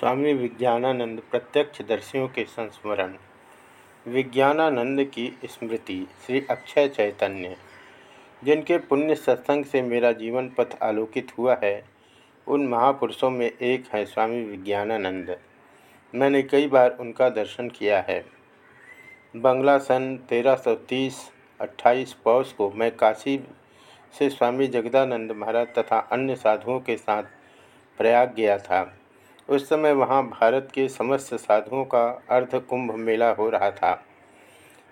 स्वामी विज्ञानानंद प्रत्यक्ष दर्शियों के संस्मरण। विज्ञानानंद की स्मृति श्री अक्षय चैतन्य, जिनके पुण्य सत्संग से मेरा जीवन पथ आलोकित हुआ है, उन महापुरुषों में एक है स्वामी विज्ञानानंद। मैंने कई बार उनका दर्शन किया है। बंगला सन 1330 28 पौष को मैं काशी से स्वामी जगदानंद महाराज तथा अन्य साधुओं के साथ प्रयाग गया था। उस समय वहाँ भारत के समस्त साधुओं का अर्ध कुंभ मेला हो रहा था।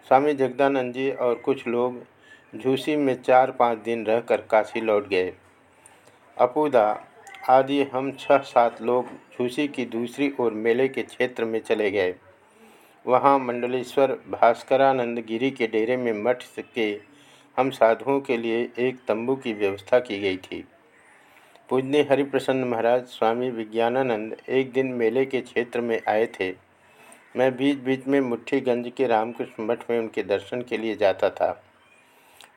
स्वामी जगदानंद जी और कुछ लोग झूसी में चार पाँच दिन रहकर काशी लौट गए। अपूदा आदि हम छह सात लोग झूसी की दूसरी ओर मेले के क्षेत्र में चले गए। वहाँ मंडलेश्वर भास्करानंद गिरी के डेरे में मठ के हम साधुओं के लिए एक तंबू की व्यवस्था की गई थी। पूजनी हरिप्रसन्न महाराज, स्वामी विज्ञानानंद एक दिन मेले के क्षेत्र में आए थे। मैं बीच बीच में मुठ्ठीगंज के रामकृष्ण मठ में उनके दर्शन के लिए जाता था।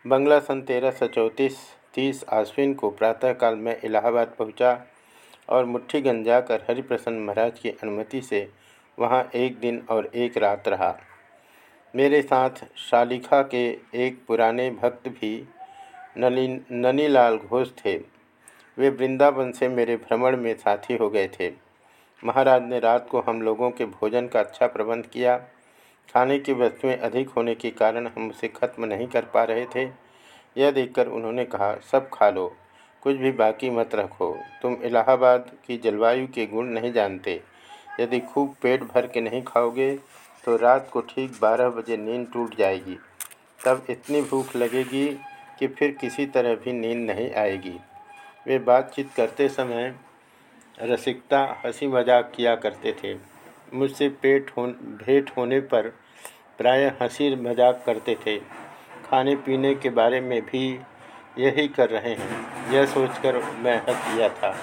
बंगला सन तेरह सौ चौंतीस, तीस आश्विन को प्रातःकाल मैं इलाहाबाद पहुँचा और मुठ्ठीगंज जाकर हरिप्रसन्न महाराज की अनुमति से वहाँ एक दिन और एक रात रहा। मेरे साथ शालिखा के एक पुराने भक्त भी नली ननीलाल घोष थे। वे वृंदावन से मेरे भ्रमण में साथी हो गए थे। महाराज ने रात को हम लोगों के भोजन का अच्छा प्रबंध किया। खाने की वस्तुएँ अधिक होने के कारण हम उसे खत्म नहीं कर पा रहे थे। यह देखकर उन्होंने कहा, सब खा लो। कुछ भी बाकी मत रखो। तुम इलाहाबाद की जलवायु के गुण नहीं जानते। यदि खूब पेट भर के नहीं खाओगे तो रात को ठीक बारह बजे नींद टूट जाएगी। तब इतनी भूख लगेगी कि फिर किसी तरह भी नींद नहीं आएगी। वे बातचीत करते समय रसिकता हँसी मज़ाक किया करते थे। मुझसे पेट हो भेंट होने पर प्रायः हँसी मज़ाक करते थे। खाने पीने के बारे में भी यही कर रहे हैं। यह सोचकर मैं हंस दिया था।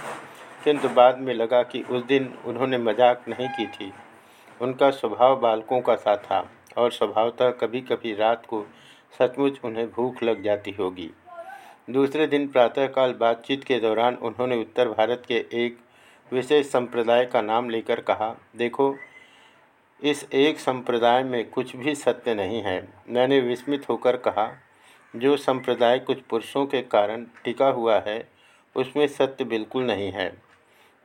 किंतु बाद में लगा कि उस दिन उन्होंने मज़ाक नहीं की थी। उनका स्वभाव बालकों का सा था और स्वभावतः कभी कभी रात को सचमुच उन्हें भूख लग जाती होगी। दूसरे दिन प्रातःकाल बातचीत के दौरान उन्होंने उत्तर भारत के एक विशेष संप्रदाय का नाम लेकर कहा, देखो, इस एक संप्रदाय में कुछ भी सत्य नहीं है। मैंने विस्मित होकर कहा, जो संप्रदाय कुछ पुरुषों के कारण टिका हुआ है, उसमें सत्य बिल्कुल नहीं है।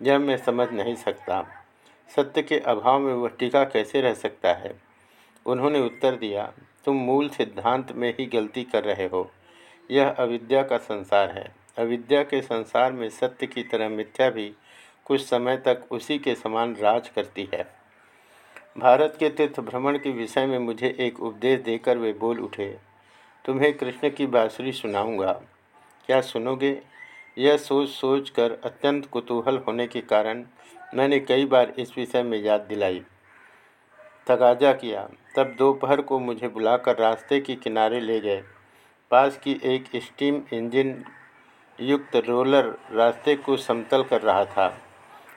यह मैं समझ नहीं सकता। सत्य के अभाव में वह टिका कैसे रह सकता है? उन्होंने उत्तर दिया, तुम मूल सिद्धांत में ही गलती कर रहे हो। यह अविद्या का संसार है। अविद्या के संसार में सत्य की तरह मिथ्या भी कुछ समय तक उसी के समान राज करती है। भारत के तीर्थ भ्रमण के विषय में मुझे एक उपदेश देकर वे बोल उठे, तुम्हें कृष्ण की बाँसुरी सुनाऊँगा। क्या सुनोगे यह सोच सोच कर अत्यंत कुतूहल होने के कारण मैंने कई बार इस विषय में याद दिलाई। तगाजा किया। तब दोपहर को मुझे बुलाकर रास्ते के किनारे ले गए। पास की एक स्टीम इंजन युक्त रोलर रास्ते को समतल कर रहा था।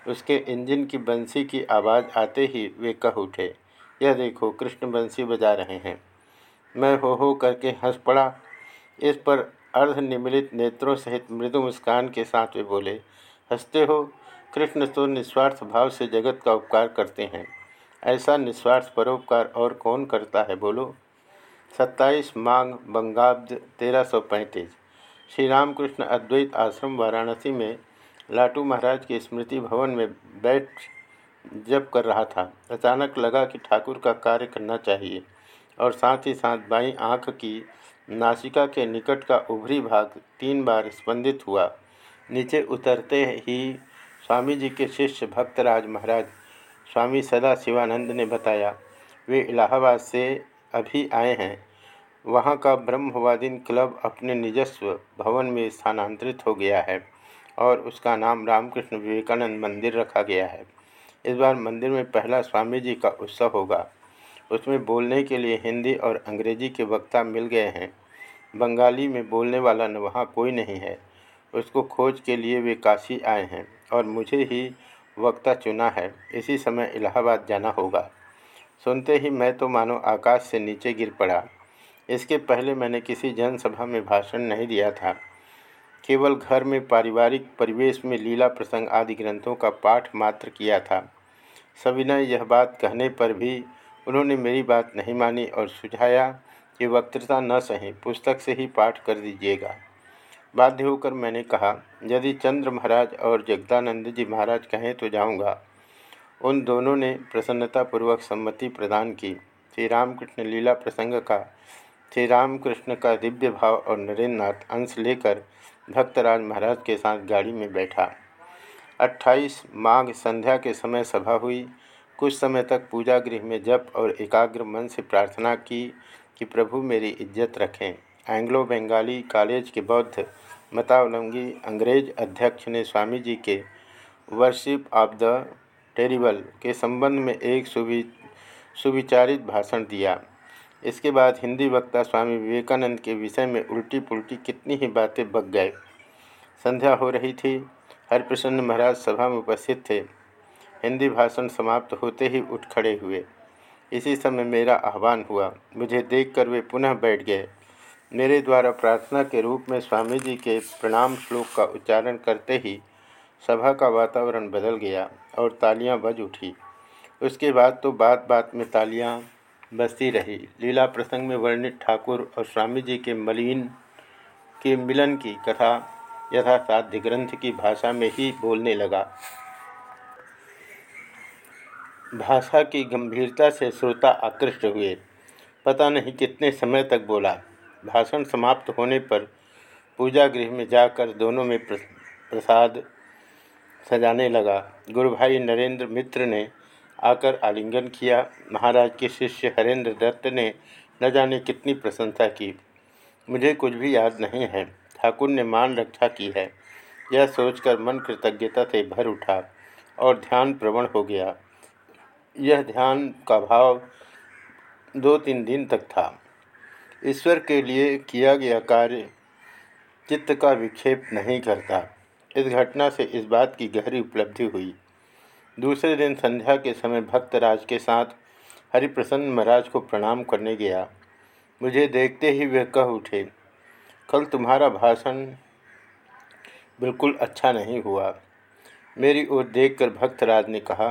उसके इंजन की बंसी की आवाज़ आते ही वे कह उठे, यह देखो, कृष्ण बंसी बजा रहे हैं। मैं हो हो करके हंस पड़ा इस पर अर्ध निमिलित नेत्रों सहित मृदु मुस्कान के साथ वे बोले, हँसते हो? कृष्ण तो निस्वार्थ भाव से जगत का उपकार करते हैं। ऐसा निस्वार्थ परोपकार और कौन करता है, बोलो? सत्ताईस मांग बंगाब्द तेरह सौ पैंतीस। श्री रामकृष्ण अद्वैत आश्रम, वाराणसी में लाटू महाराज के स्मृति भवन में बैठ जब कर रहा था। अचानक लगा कि ठाकुर का कार्य करना चाहिए और साथ ही साथ बाई आँख की नासिका के निकट का उभरी भाग तीन बार स्पंदित हुआ। नीचे उतरते ही स्वामी जी के शिष्य भक्तराज महाराज, स्वामी सदा शिवानंद ने बताया, वे इलाहाबाद से अभी आए हैं। वहाँ का ब्रह्मवादीन क्लब अपने निजस्व भवन में स्थानांतरित हो गया है और उसका नाम रामकृष्ण विवेकानंद मंदिर रखा गया है। इस बार मंदिर में पहला स्वामी जी का उत्सव होगा। उसमें बोलने के लिए हिंदी और अंग्रेज़ी के वक्ता मिल गए हैं। बंगाली में बोलने वाला न वहाँ कोई नहीं है। उसको खोज के लिए वे काशी आए हैं और मुझे ही वक्ता चुना है। इसी समय इलाहाबाद जाना होगा। सुनते ही मैं तो मानो आकाश से नीचे गिर पड़ा। इसके पहले मैंने किसी जनसभा में भाषण नहीं दिया था। केवल घर में पारिवारिक परिवेश में लीला प्रसंग आदि ग्रंथों का पाठ मात्र किया था। सविनय यह बात कहने पर भी उन्होंने मेरी बात नहीं मानी और सुझाया कि वक्तृता न सही, पुस्तक से ही पाठ कर दीजिएगा। बाध्य होकर मैंने कहा, यदि चंद्र महाराज और जगदानंद जी महाराज कहें तो जाऊँगा। उन दोनों ने प्रसन्नतापूर्वक सम्मति प्रदान की। श्री रामकृष्ण लीला प्रसंग का श्री रामकृष्ण का दिव्य भाव और नरेंद्र नाथ अंश लेकर भक्तराज महाराज के साथ गाड़ी में बैठा। 28 माघ संध्या के समय सभा हुई। कुछ समय तक पूजा गृह में जप और एकाग्र मन से प्रार्थना की कि प्रभु मेरी इज़्ज़त रखें। एंग्लो बंगाली कॉलेज के बौद्ध मतावलंबी अंग्रेज़ अध्यक्ष ने स्वामी जी के वर्शिप ऑफ़ द टेरिबल के संबंध में एक सुवि, सुविचारित भाषण दिया। इसके बाद हिंदी वक्ता स्वामी विवेकानंद के विषय में उल्टी पुल्टी कितनी ही बातें बक गए। संध्या हो रही थी, हरप्रसन्न महाराज सभा में उपस्थित थे। हिंदी भाषण समाप्त होते ही उठ खड़े हुए। इसी समय मेरा आह्वान हुआ, मुझे देखकर वे पुनः बैठ गए। मेरे द्वारा प्रार्थना के रूप में स्वामी जी के प्रणाम श्लोक का उच्चारण करते ही सभा का वातावरण बदल गया। और तालियाँ बज उठी। उसके बाद तो बात बात में तालियाँ बसती रही। लीला प्रसंग में वर्णित ठाकुर और स्वामी जी के मलिन, के मिलन की कथा यथासाध्य ग्रंथ की भाषा में ही बोलने लगा। भाषा की गंभीरता से श्रोता आकृष्ट हुए। पता नहीं कितने समय तक बोला। भाषण समाप्त होने पर पूजा गृह में जाकर दोनों में प्रसाद सजाने लगा। गुरु भाई नरेंद्र मित्र ने आकर आलिंगन किया। महाराज के शिष्य हरेंद्र दत्त ने न जाने कितनी प्रशंसा की। मुझे कुछ भी याद नहीं है। ठाकुर ने मान रक्षा की है। यह सोचकर मन कृतज्ञता से भर उठा और ध्यान प्रवण हो गया। यह ध्यान का भाव दो तीन दिन तक था। ईश्वर के लिए किया गया कार्य चित्त का विक्षेप नहीं करता। इस घटना से इस बात की गहरी उपलब्धि हुई। दूसरे दिन संध्या के समय भक्तराज के साथ हरिप्रसन्न महाराज को प्रणाम करने गया। मुझे देखते ही वे कह उठे, कल तुम्हारा भाषण बिल्कुल अच्छा नहीं हुआ मेरी ओर देखकर भक्तराज ने कहा,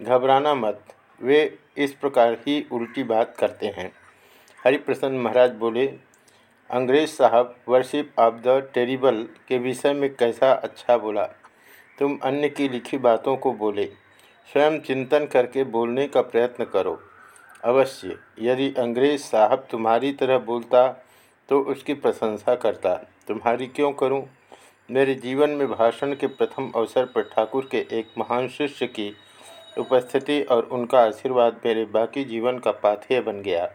घबराना मत, वे इस प्रकार ही उल्टी बात करते हैं हरिप्रसन्न महाराज बोले अंग्रेज़ साहब वर्शिप ऑफ़ द टेरिबल के विषय में कैसा अच्छा बोला? तुम अन्य की लिखी बातों को बोले। स्वयं चिंतन करके बोलने का प्रयत्न करो। अवश्य, यदि अंग्रेज़ साहब तुम्हारी तरह बोलता तो उसकी प्रशंसा करता। तुम्हारी क्यों करूँ? मेरे जीवन में भाषण के प्रथम अवसर पर ठाकुर के एक महान शिष्य की उपस्थिति और उनका आशीर्वाद मेरे बाकी जीवन का पाथेय बन गया।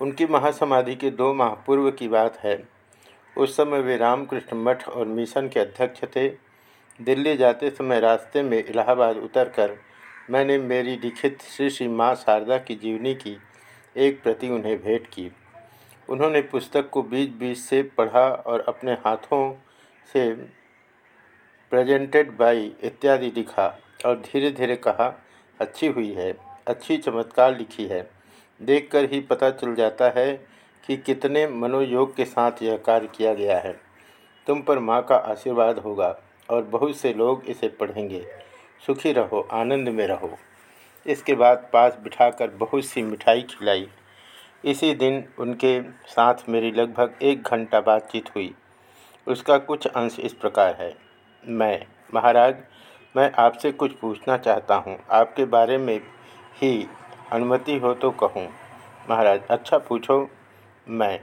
उनकी महासमाधि के दो माह पूर्व की बात है। उस समय वे रामकृष्ण मठ और मिशन के अध्यक्ष थे। दिल्ली जाते समय रास्ते में इलाहाबाद उतरकर मैंने मेरी लिखित श्री श्री माँ शारदा की जीवनी की एक प्रति उन्हें भेंट की। उन्होंने पुस्तक को बीच बीच से पढ़ा और अपने हाथों से प्रेजेंटेड बाई इत्यादि लिखा और धीरे धीरे कहा, अच्छी हुई है, अच्छी चमत्कार लिखी है। देखकर ही पता चल जाता है कि कितने मनोयोग के साथ यह कार्य किया गया है। तुम पर माँ का आशीर्वाद होगा और बहुत से लोग इसे पढ़ेंगे। सुखी रहो, आनंद में रहो। इसके बाद पास बिठाकर बहुत सी मिठाई खिलाई। इसी दिन उनके साथ मेरी लगभग एक घंटा बातचीत हुई। उसका कुछ अंश इस प्रकार है। मैं, महाराज, मैं आपसे कुछ पूछना चाहता हूँ। आपके बारे में ही अनुमति हो तो कहूँ। महाराज अच्छा पूछो मैं।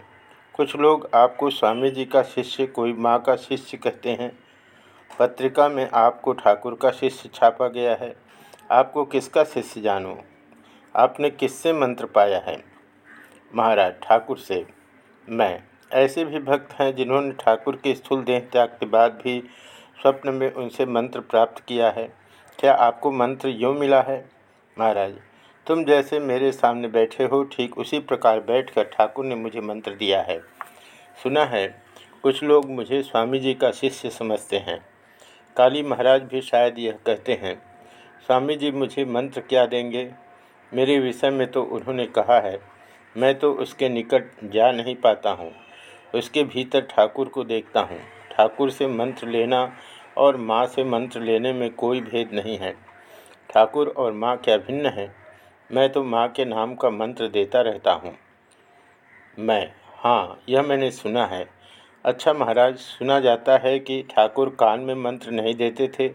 कुछ लोग आपको स्वामी जी का शिष्य, कोई माँ का शिष्य कहते हैं। पत्रिका में आपको ठाकुर का शिष्य छापा गया है। आपको किसका शिष्य जानूँ? आपने किससे मंत्र पाया है? महाराज, ठाकुर से। मैं। ऐसे भी भक्त हैं जिन्होंने ठाकुर के स्थूल देह त्याग के बाद भी स्वप्न में उनसे मंत्र प्राप्त किया है। क्या आपको मंत्र यूँ मिला है? महाराज तुम जैसे मेरे सामने बैठे हो, ठीक उसी प्रकार बैठकर ठाकुर ने मुझे मंत्र दिया है। सुना है, कुछ लोग मुझे स्वामी जी का शिष्य समझते हैं। काली महाराज भी शायद यह कहते हैं, स्वामी जी, मुझे मंत्र क्या देंगे? मेरे विषय में तो उन्होंने कहा है, मैं तो उसके निकट जा नहीं पाता हूँ, उसके भीतर ठाकुर को देखता हूँ। ठाकुर से मंत्र लेना और माँ से मंत्र लेने में कोई भेद नहीं है। ठाकुर और माँ क्या भिन्न है? मैं तो माँ के नाम का मंत्र देता रहता हूँ। मैं हाँ यह मैंने सुना है। अच्छा महाराज, सुना जाता है कि ठाकुर कान में मंत्र नहीं देते थे।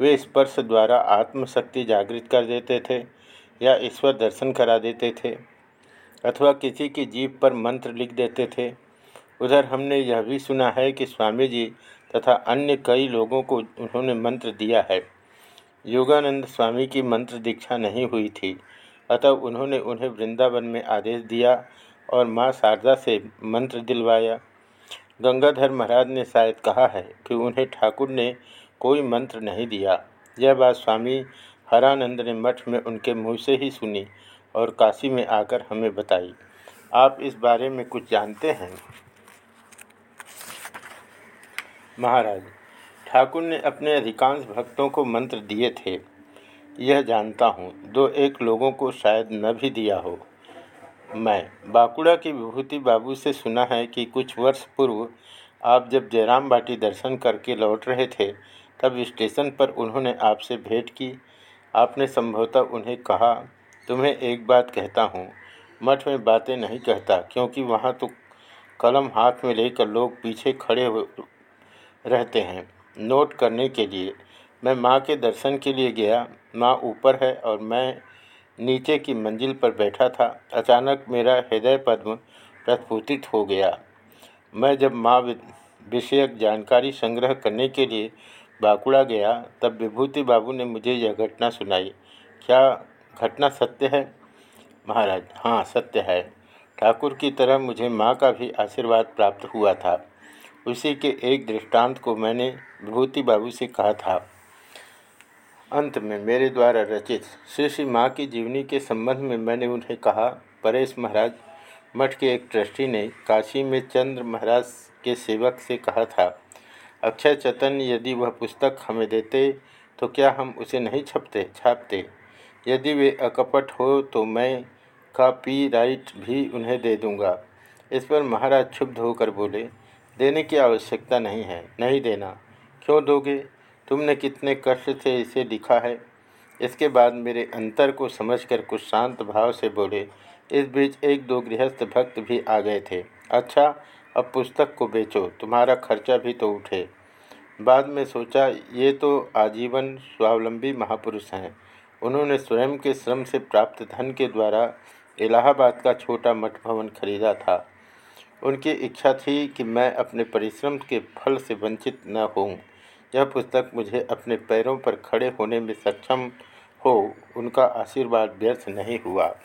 वे स्पर्श द्वारा आत्मशक्ति जागृत कर देते थे या ईश्वर दर्शन करा देते थे अथवा किसी की जीप पर मंत्र लिख देते थे। उधर हमने यह भी सुना है कि स्वामी जी तथा अन्य कई लोगों को उन्होंने मंत्र दिया है। योगानंद स्वामी की मंत्र दीक्षा नहीं हुई थी। अतः उन्होंने उन्हें वृंदावन में आदेश दिया और माँ शारदा से मंत्र दिलवाया। गंगाधर महाराज ने शायद कहा है कि उन्हें ठाकुर ने कोई मंत्र नहीं दिया। यह बात स्वामी हरानंद ने मठ में उनके मुँह से ही सुनी और काशी में आकर हमें बताई। आप इस बारे में कुछ जानते हैं? महाराज, ठाकुर ने अपने अधिकांश भक्तों को मंत्र दिए थे। यह जानता हूँ, दो एक लोगों को शायद न भी दिया हो। मैं, बांकुड़ा की विभूति बाबू से सुना है कि कुछ वर्ष पूर्व आप जब जयराम बाटी दर्शन करके लौट रहे थे, तब स्टेशन पर उन्होंने आपसे भेंट की। आपने संभवतः उन्हें कहा, तुम्हें एक बात कहता हूँ, मठ में बातें नहीं कहता, क्योंकि वहाँ तो कलम हाथ में लेकर लोग पीछे खड़े रहते हैं, नोट करने के लिए। मैं माँ के दर्शन के लिए गया। माँ ऊपर है और मैं नीचे की मंजिल पर बैठा था। अचानक मेरा हृदय पद्म प्रस्फुटित हो गया। मैं जब माँ विषयक जानकारी संग्रह करने के लिए बाकुड़ा गया, तब विभूति बाबू ने मुझे यह घटना सुनाई। क्या घटना सत्य है? महाराज हाँ सत्य है। ठाकुर की तरह मुझे माँ का भी आशीर्वाद प्राप्त हुआ था। उसी के एक दृष्टांत को मैंने विभूति बाबू से कहा था। अंत में मेरे द्वारा रचित श्री श्री माँ की जीवनी के संबंध में मैंने उन्हें कहा, परेश महाराज, मठ के एक ट्रस्टी ने काशी में चंद्र महाराज के सेवक से कहा था, अक्षय चतन यदि वह पुस्तक हमें देते तो क्या हम उसे नहीं छपते, छापते? यदि वे अकपट हो तो मैं कापी राइट भी उन्हें दे दूँगा। इस पर महाराज क्षुब्ध होकर बोले, देने की आवश्यकता नहीं है, नहीं देना। क्यों दोगे? तुमने कितने कष्ट से इसे लिखा है? इसके बाद मेरे अंतर को समझकर कुछ शांत भाव से बोले, इस बीच एक दो गृहस्थ भक्त भी आ गए थे। अच्छा अब पुस्तक को बेचो, तुम्हारा खर्चा भी तो उठे। बाद में सोचा, ये तो आजीवन स्वावलंबी महापुरुष हैं। उन्होंने स्वयं के श्रम से प्राप्त धन के द्वारा इलाहाबाद का छोटा मठ भवन खरीदा था। उनकी इच्छा थी कि मैं अपने परिश्रम के फल से वंचित न होऊं। यह पुस्तक मुझे अपने पैरों पर खड़े होने में सक्षम हो, उनका आशीर्वाद व्यर्थ नहीं हुआ।